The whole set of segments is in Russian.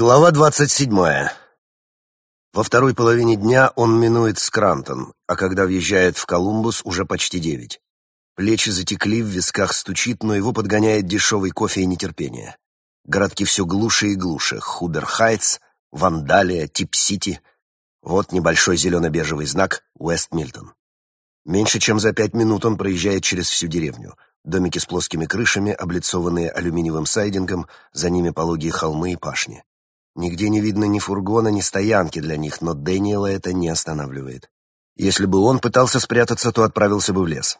Глава двадцать седьмая. Во второй половине дня он минует Скрантон, а когда въезжает в Колумбус, уже почти девять. Плечи затекли, в висках стучит, но его подгоняет дешевый кофе и нетерпение. Городки все глуше и глуше. Хубер-Хайтс, Вандалия, Тип-Сити. Вот небольшой зелено-бежевый знак Уэст-Мильтон. Меньше чем за пять минут он проезжает через всю деревню. Домики с плоскими крышами, облицованные алюминиевым сайдингом, за ними пологие холмы и пашни. Нигде не видно ни фургона, ни стоянки для них, но Дэниела это не останавливает. Если бы он пытался спрятаться, то отправился бы в лес.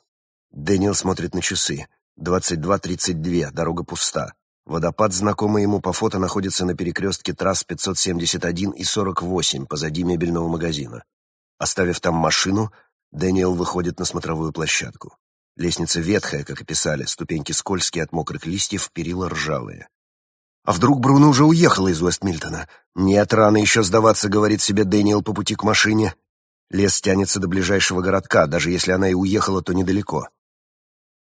Дэниел смотрит на часы. 22.32, дорога пуста. Водопад, знакомый ему по фото, находится на перекрестке трасс 571 и 48, позади мебельного магазина. Оставив там машину, Дэниел выходит на смотровую площадку. Лестница ветхая, как и писали, ступеньки скользкие от мокрых листьев, перила ржавые. А вдруг Бруно уже уехала из Уэстмильтона? Нет, рано еще сдаваться, говорит себе Дэниел по пути к машине. Лес тянется до ближайшего городка, даже если она и уехала, то недалеко.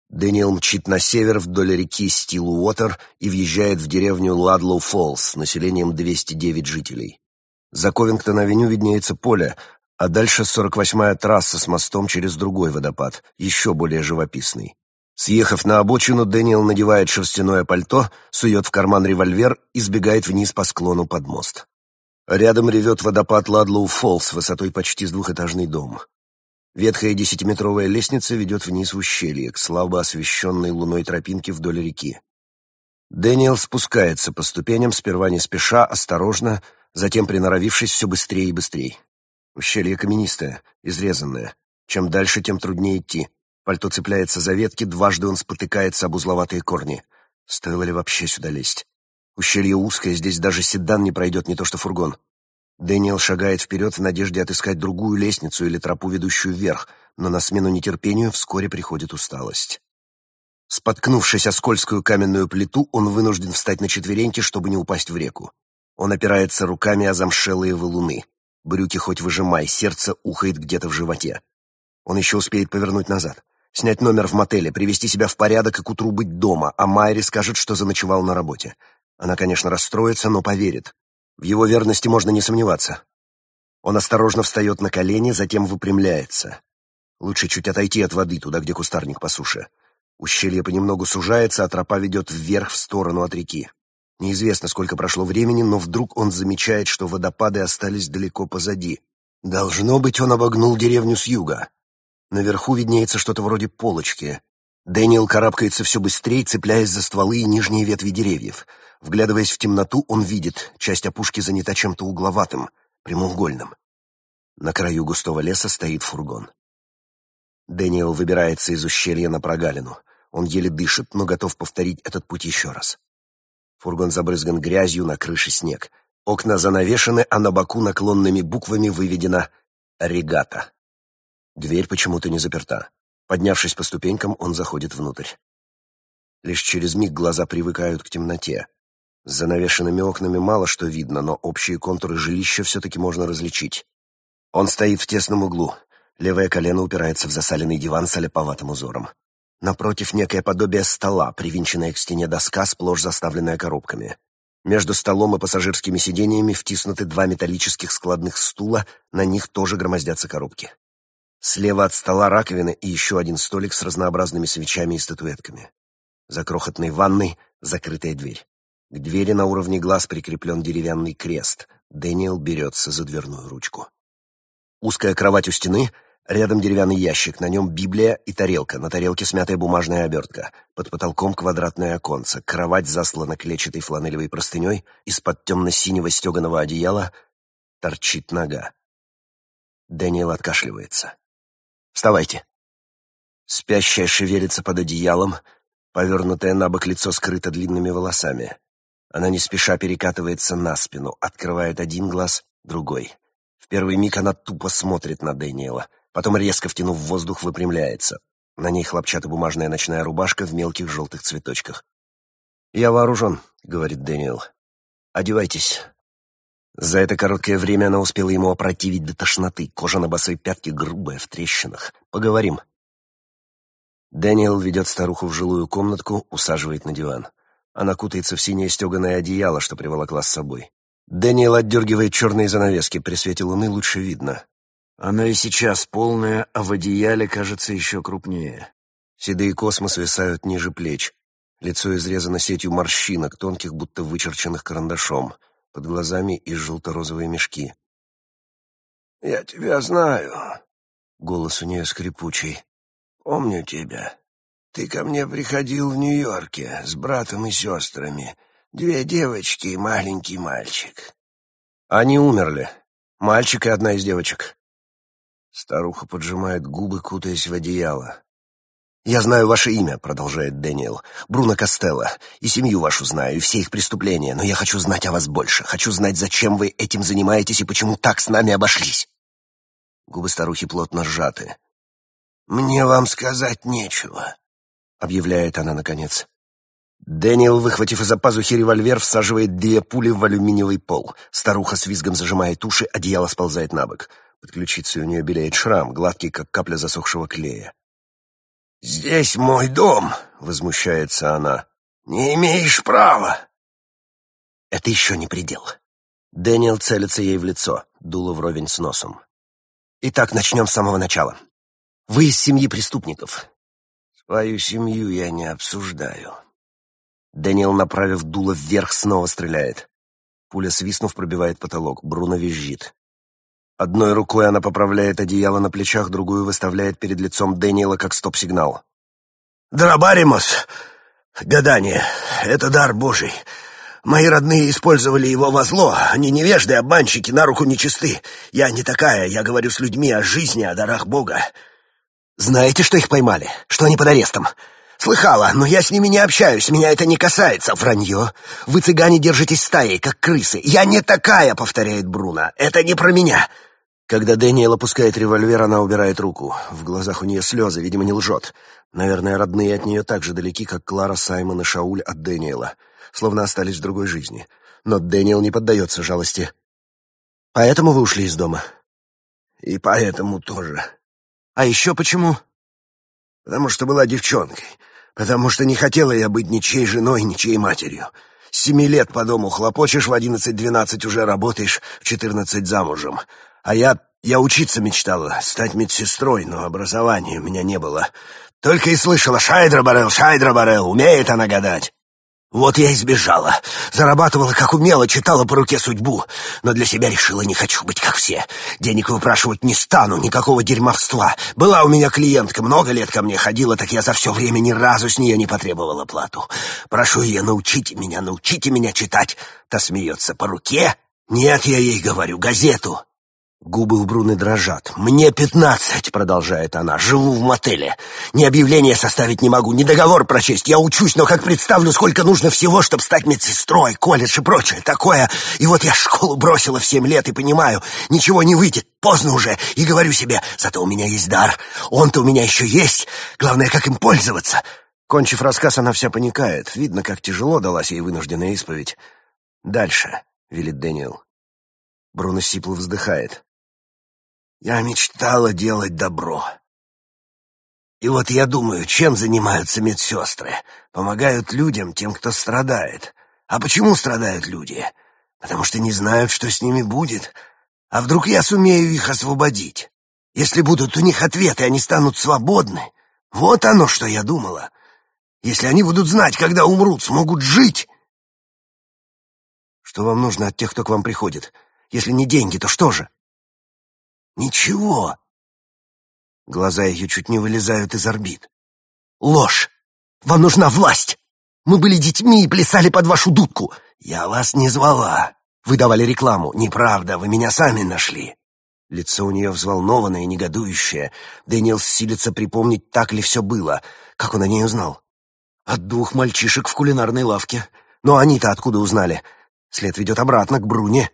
Дэниел мчит на север вдоль реки Стилуотер и въезжает в деревню Ладлоу Фоллс с населением 209 жителей. За Ковингтон-авеню виднеется поле, а дальше 48-я трасса с мостом через другой водопад, еще более живописный. Съехав на обочину, Дэниел надевает шерстяное пальто, сует в карман револьвер и сбегает вниз по склону под мост. Рядом ревет водопад Ладлоу Фоллс высотой почти с двухэтажный дом. Ветхая десятиметровая лестница ведет вниз в ущелье, к слабо освещенной луной тропинке вдоль реки. Дэниел спускается по ступеням, сперва не спеша, осторожно, затем приноровившись все быстрее и быстрее. Ущелье каменистое, изрезанное. Чем дальше, тем труднее идти. Пальто цепляется за ветки, дважды он спотыкается об узловатые корни. Стоило ли вообще сюда лезть? Ущелье узкое, здесь даже седан не пройдет, не то что фургон. Дэниел шагает вперед в надежде отыскать другую лестницу или тропу, ведущую вверх, но на смену нетерпению вскоре приходит усталость. Споткнувшись о скользкую каменную плиту, он вынужден встать на четвереньки, чтобы не упасть в реку. Он опирается руками о замшелые валуны. Брюки хоть выжимай, сердце ухает где-то в животе. Он еще успеет повернуть назад снять номер в мотеле, привести себя в порядок и к утру быть дома, а Майри скажет, что заночевал на работе. Она, конечно, расстроится, но поверит. В его верности можно не сомневаться. Он осторожно встает на колени, затем выпрямляется. Лучше чуть отойти от воды, туда, где кустарник по суше. Ущелье понемногу сужается, а тропа ведет вверх в сторону от реки. Неизвестно, сколько прошло времени, но вдруг он замечает, что водопады остались далеко позади. Должно быть, он обогнул деревню с юга. Наверху виднеется что-то вроде полочки. Дэниел карабкается все быстрее, цепляясь за стволы и нижние ветви деревьев. Вглядываясь в темноту, он видит, часть опушки занята чем-то угловатым, прямоугольным. На краю густого леса стоит фургон. Дэниел выбирается из ущелья на прогалину. Он еле дышит, но готов повторить этот путь еще раз. Фургон забрызган грязью, на крыше снег. Окна занавешены, а на боку наклонными буквами выведено «Регата». Дверь почему-то не заперта. Поднявшись по ступенькам, он заходит внутрь. Лишь через миг глаза привыкают к темноте. С занавешенными окнами мало что видно, но общие контуры жилища все-таки можно различить. Он стоит в тесном углу. Левое колено упирается в засаленный диван с оляповатым узором. Напротив некое подобие стола, привинченная к стене доска, сплошь заставленная коробками. Между столом и пассажирскими сидениями втиснуты два металлических складных стула, на них тоже громоздятся коробки. Слева от стола раковина и еще один столик с разнообразными свечами и статуэтками. За крохотной ванной закрытая дверь. К двери на уровне глаз прикреплен деревянный крест. Дэниел берется за дверную ручку. Узкая кровать у стены, рядом деревянный ящик, на нем Библия и тарелка, на тарелке смятая бумажная обертка, под потолком квадратное оконце, кровать заслана клетчатой фланелевой простыней, из-под темно-синего стеганого одеяла торчит нога. Дэниел откашливается. Вставайте. Спящая шевелится под одеялом, повернутое на бок лицо скрыто длинными волосами. Она не спеша перекатывается на спину, открывает один глаз, другой. В первый миг она тупо смотрит на Дэниела, потом, резко втянув воздух, выпрямляется. На ней хлопчатобумажная ночная рубашка в мелких желтых цветочках. «Я вооружен», — говорит Дэниел. «Одевайтесь, за это короткое время она успела ему опротивить до тошноты, кожа на босой пятке грубая, в трещинах. Поговорим. Дэниел ведет старуху в жилую комнатку, усаживает на диван. Она кутается в синее стеганое одеяло, что приволокла с собой. Дэниел отдергивает черные занавески, при свете луны лучше видно. Она и сейчас полная, а в одеяле кажется еще крупнее. Седые космы свисают ниже плеч. Лицо изрезано сетью морщинок, тонких, будто вычерченных карандашом. Под глазами и желто-розовые мешки. «Я тебя знаю», — голос у нее скрипучий. «Помню тебя. Ты ко мне приходил в Нью-Йорке с братом и сестрами. Две девочки и маленький мальчик». «Они умерли. Мальчик и одна из девочек». Старуха поджимает губы, кутаясь в одеяло. «Я знаю ваше имя», — продолжает Дэниел. «Бруно Костелло. И семью вашу знаю, и все их преступления. Но я хочу знать о вас больше. Хочу знать, зачем вы этим занимаетесь и почему так с нами обошлись». Губы старухи плотно сжаты. «Мне вам сказать нечего», — объявляет она наконец. Дэниел, выхватив из-за пазухи револьвер, всаживает две пули в алюминиевый пол. Старуха с визгом зажимает уши, одеяло сползает на бок. Под ключицей у нее белеет шрам, гладкий, как капля засохшего клея. «Здесь мой дом», — возмущается она. «Не имеешь права». Это еще не предел. Дэниел целится ей в лицо, дуло вровень с носом. Итак, начнем с самого начала. Вы из семьи преступников. Свою семью я не обсуждаю. Дэниел, направив дуло вверх, снова стреляет. Пуля, свистнув, пробивает потолок. Бруно визжит. Одной рукой она поправляет одеяло на плечах, другую выставляет перед лицом Дэниела как стоп-сигнал. «Драбаримос! Гадание! Это дар Божий! Мои родные использовали его во зло. Они невежды, обманщики, на руку нечисты. Я не такая, я говорю с людьми о жизни, о дарах Бога». «Знаете, что их поймали? Что они под арестом?» «Слыхала, но я с ними не общаюсь, меня это не касается, вранье. Вы, цыгане, держитесь стаей, как крысы. Я не такая», — повторяет Бруно. «Это не про меня». Когда Дэниел опускает револьвер, она убирает руку. В глазах у нее слезы, видимо, не лжет. Наверное, родные от нее так же далеки, как Клара, Саймон и Шауль от Дэниела. Словно остались в другой жизни. Но Дэниел не поддается жалости. «Поэтому вы ушли из дома?» «И поэтому тоже». «А еще почему?» «Потому что была девчонкой потому что не хотела я быть ничьей женой, ничьей матерью. Семи лет по дому хлопочешь, в одиннадцать-двенадцать уже работаешь, в четырнадцать замужем. А я... я учиться мечтала, стать медсестрой, но образования у меня не было. Только и слышала «Шайдра Барел, Шайдра Барел, умеет она гадать». Вот я и сбежала. Зарабатывала, как умела, читала по руке судьбу. Но для себя решила, не хочу быть как все. Денег выпрашивать не стану, никакого дерьмовства. Была у меня клиентка, много лет ко мне ходила, так я за все время ни разу с нее не потребовала плату. Прошу ее, научите меня, научите меня читать. Та смеется по руке. Нет, я ей говорю, газету. Губы у Бруны дрожат. «Мне пятнадцать», — продолжает она, — «живу в мотеле. Ни объявление составить не могу, ни договор прочесть. Я учусь, но как представлю, сколько нужно всего, чтобы стать медсестрой, колледж и прочее такое. И вот я школу бросила в семь лет и понимаю, ничего не выйдет, поздно уже. И говорю себе, зато у меня есть дар. Он-то у меня еще есть. Главное, как им пользоваться». Кончив рассказ, она вся паникает. Видно, как тяжело далась ей вынужденная исповедь. «Дальше», — велит Дэниел. Бруно сипло вздыхает. Я мечтала делать добро. И вот я думаю, чем занимаются медсестры? Помогают людям, тем, кто страдает. А почему страдают люди? Потому что не знают, что с ними будет. А вдруг я сумею их освободить? Если будут у них ответы, они станут свободны. Вот оно, что я думала. Если они будут знать, когда умрут, смогут жить. Что вам нужно от тех, кто к вам приходит? Если не деньги, то что же? Ничего. Глаза ее чуть не вылезают из орбит. Ложь! Вам нужна власть! Мы были детьми и плясали под вашу дудку. Я вас не звала. Вы давали рекламу. Неправда, вы меня сами нашли. Лицо у нее взволнованное и негодующее. Дэниел силится припомнить, так ли все было. Как он о ней узнал? От двух мальчишек в кулинарной лавке. Но они-то откуда узнали? След ведет обратно, к Бруне.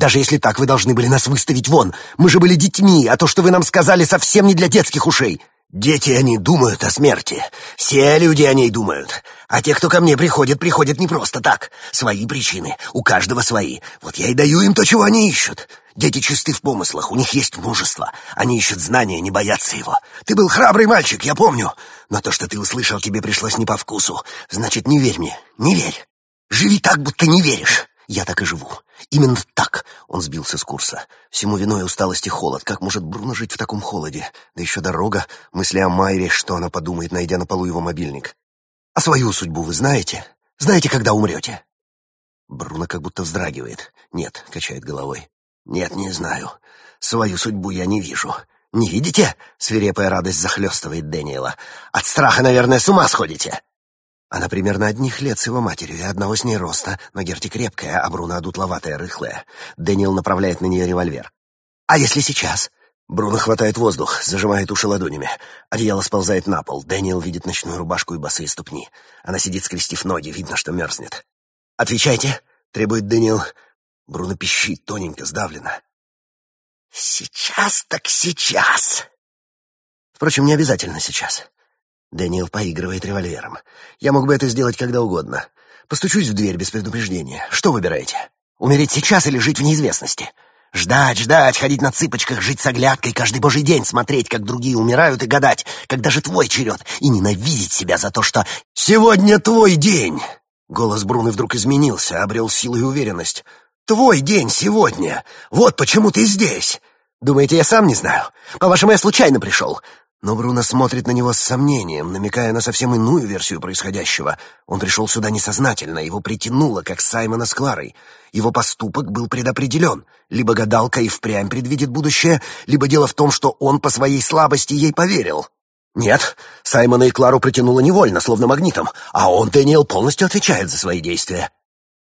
Даже если так, вы должны были нас выставить вон. Мы же были детьми, а то, что вы нам сказали, совсем не для детских ушей. Дети, они думают о смерти. Все люди о ней думают. А те, кто ко мне приходит, приходят не просто так. Свои причины. У каждого свои. Вот я и даю им то, чего они ищут. Дети чисты в помыслах, у них есть мужество. Они ищут знания, не боятся его. Ты был храбрый мальчик, я помню. Но то, что ты услышал, тебе пришлось не по вкусу. Значит, не верь мне, не верь. Живи так, будто не веришь. Я так и живу. Именно так он сбился с курса. Всему виной усталость и холод. Как может Бруно жить в таком холоде? Да еще дорога, мысли о Майре, что она подумает, найдя на полу его мобильник. А свою судьбу вы знаете? Знаете, когда умрете? Бруно как будто вздрагивает. Нет, качает головой. Нет, не знаю. Свою судьбу я не вижу. Не видите? Свирепая радость захлестывает Дэниела. От страха, наверное, с ума сходите. Она примерно одних лет с его матерью и одного с ней роста, но Герти крепкая, а Бруно одутловатая, рыхлая. Дэниел направляет на нее револьвер. «А если сейчас?» Бруно хватает воздух, зажимает уши ладонями. Одеяло сползает на пол. Дэниел видит ночную рубашку и босые ступни. Она сидит, скрестив ноги, видно, что мерзнет. «Отвечайте!» — требует Дэниел. Бруно пищит, тоненько, сдавленно. «Сейчас так сейчас!» Впрочем, не обязательно сейчас. Дэниел поигрывает револьвером. «Я мог бы это сделать когда угодно. Постучусь в дверь без предупреждения. Что выбираете? Умереть сейчас или жить в неизвестности?» Ждать, ждать, ходить на цыпочках, жить с оглядкой, каждый божий день смотреть, как другие умирают, и гадать, когда же твой черед, и ненавидеть себя за то, что «Сегодня твой день!» Голос Бруны вдруг изменился, обрел силу и уверенность. «Твой день сегодня! Вот почему ты здесь!» «Думаете, я сам не знаю? По-вашему, я случайно пришел? Но Бруно смотрит на него с сомнением, намекая на совсем иную версию происходящего. Он пришел сюда несознательно, его притянуло, как Саймона с Кларой. Его поступок был предопределен. Либо гадалка и впрямь предвидит будущее, либо дело в том, что он по своей слабости ей поверил. Нет, Саймона и Клару притянуло невольно, словно магнитом, а он, Дэниел, полностью отвечает за свои действия.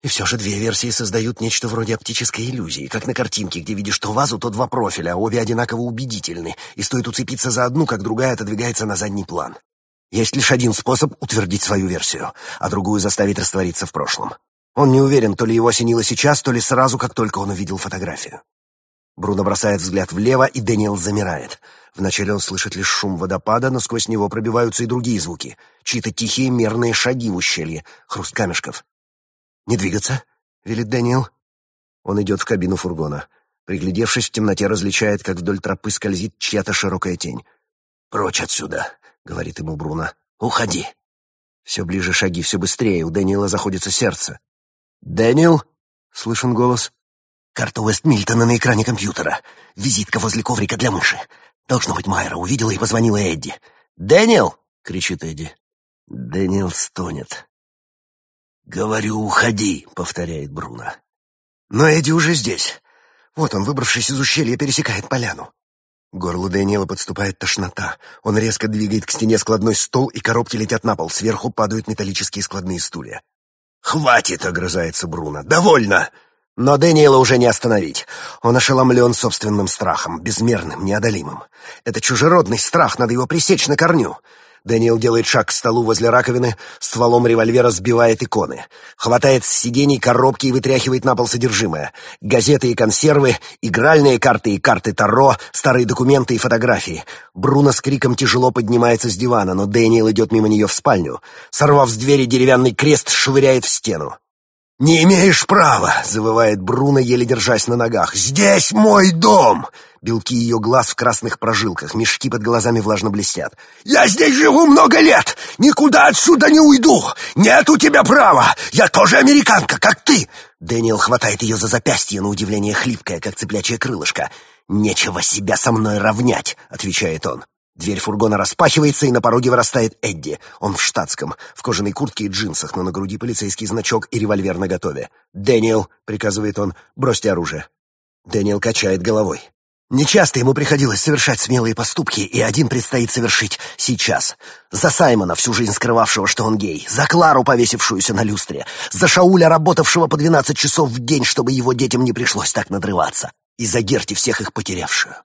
И все же две версии создают нечто вроде оптической иллюзии, как на картинке, где видишь то вазу, то два профиля, а обе одинаково убедительны, и стоит уцепиться за одну, как другая отодвигается на задний план. Есть лишь один способ утвердить свою версию, а другую заставить раствориться в прошлом. Он не уверен, то ли его осенило сейчас, то ли сразу, как только он увидел фотографию. Бруно бросает взгляд влево, и Дэниел замирает. Вначале он слышит лишь шум водопада, но сквозь него пробиваются и другие звуки. Чьи-то тихие мерные шаги в ущелье, хруст камешков. «Не двигаться», — велит Дэниел. Он идет в кабину фургона. Приглядевшись в темноте, различает, как вдоль тропы скользит чья-то широкая тень. «Прочь отсюда», — говорит ему Бруно. «Уходи». Все ближе шаги, все быстрее. У Дэниела заходится сердце. «Дэниел?» — слышен голос. «Карта Уэстмильтона на экране компьютера. Визитка возле коврика для мыши. Должно быть, Майра увидела и позвонила Эдди. «Дэниел!» — кричит Эдди. Дэниел стонет. «Говорю, уходи», — повторяет Бруно. Но Эдди уже здесь. Вот он, выбравшись из ущелья, пересекает поляну. К горлу Дэниела подступает тошнота. Он резко двигает к стене складной стол, и коробки летят на пол. Сверху падают металлические складные стулья. «Хватит!» — огрызается Бруно. «Довольно!» Но Дэниела уже не остановить. Он ошеломлен собственным страхом, безмерным, неодолимым. Это чужеродный страх, надо его пресечь на корню. Дэниел делает шаг к столу возле раковины, стволом револьвера сбивает иконы. Хватает с сидений коробки и вытряхивает на пол содержимое. Газеты и консервы, игральные карты и карты Таро, старые документы и фотографии. Бруно с криком тяжело поднимается с дивана, но Дэниел идет мимо нее в спальню. Сорвав с двери деревянный крест, швыряет в стену. «Не имеешь права!» — завывает Бруно, еле держась на ногах. «Здесь мой дом!» Белки ее глаз в красных прожилках, мешки под глазами влажно блестят. «Я здесь живу много лет! Никуда отсюда не уйду! Нет у тебя права! Я тоже американка, как ты!» Дэниел хватает ее за запястье, на удивление хлипкое, как цыплячье крылышко. «Нечего себя со мной равнять», — отвечает он. Дверь фургона распахивается, и на пороге вырастает Эдди. Он в штатском, в кожаной куртке и джинсах, но на груди полицейский значок и револьвер наготове. «Дэниел», — приказывает он, — «бросьте оружие». Дэниел качает головой. Нечасто ему приходилось совершать смелые поступки, и один предстоит совершить сейчас. За Саймона, всю жизнь скрывавшего, что он гей, за Клару, повесившуюся на люстре, за Шауля, работавшего по 12 часов в день, чтобы его детям не пришлось так надрываться, и за Герти, всех их потерявшую.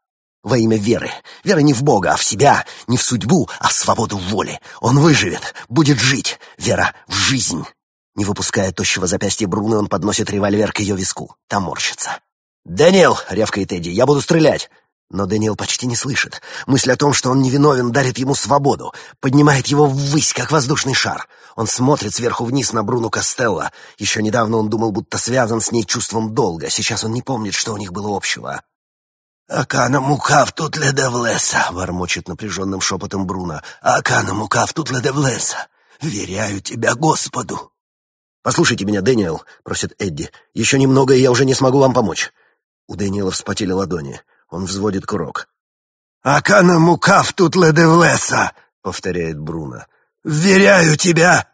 Во имя веры. Вера не в Бога, а в себя, не в судьбу, а в свободу воли. Он выживет, будет жить. Вера в жизнь. Не выпуская тощего запястья Бруны, он подносит револьвер к ее виску. Там морщится. «Дэниел!» — рявкает Эдди. «Я буду стрелять!» Но Дэниел почти не слышит. Мысль о том, что он невиновен, дарит ему свободу, поднимает его ввысь, как воздушный шар. Он смотрит сверху вниз на Бруну Костелло. Еще недавно он думал, будто связан с ней чувством долга. Сейчас он не помнит, что у них было общего. «Акана мукав тут ледевлеса», — вормочет напряженным шепотом Бруно. «Акана мукав тут ледевлеса. Веряю тебя Господу». «Послушайте меня, Дэниел», — просит Эдди. «Еще немного, и я уже не смогу вам помочь». У Дэниела вспотели ладони. Он взводит курок. «Акана мукав тут ледевлеса», — повторяет Бруно. «Вверяю тебя!»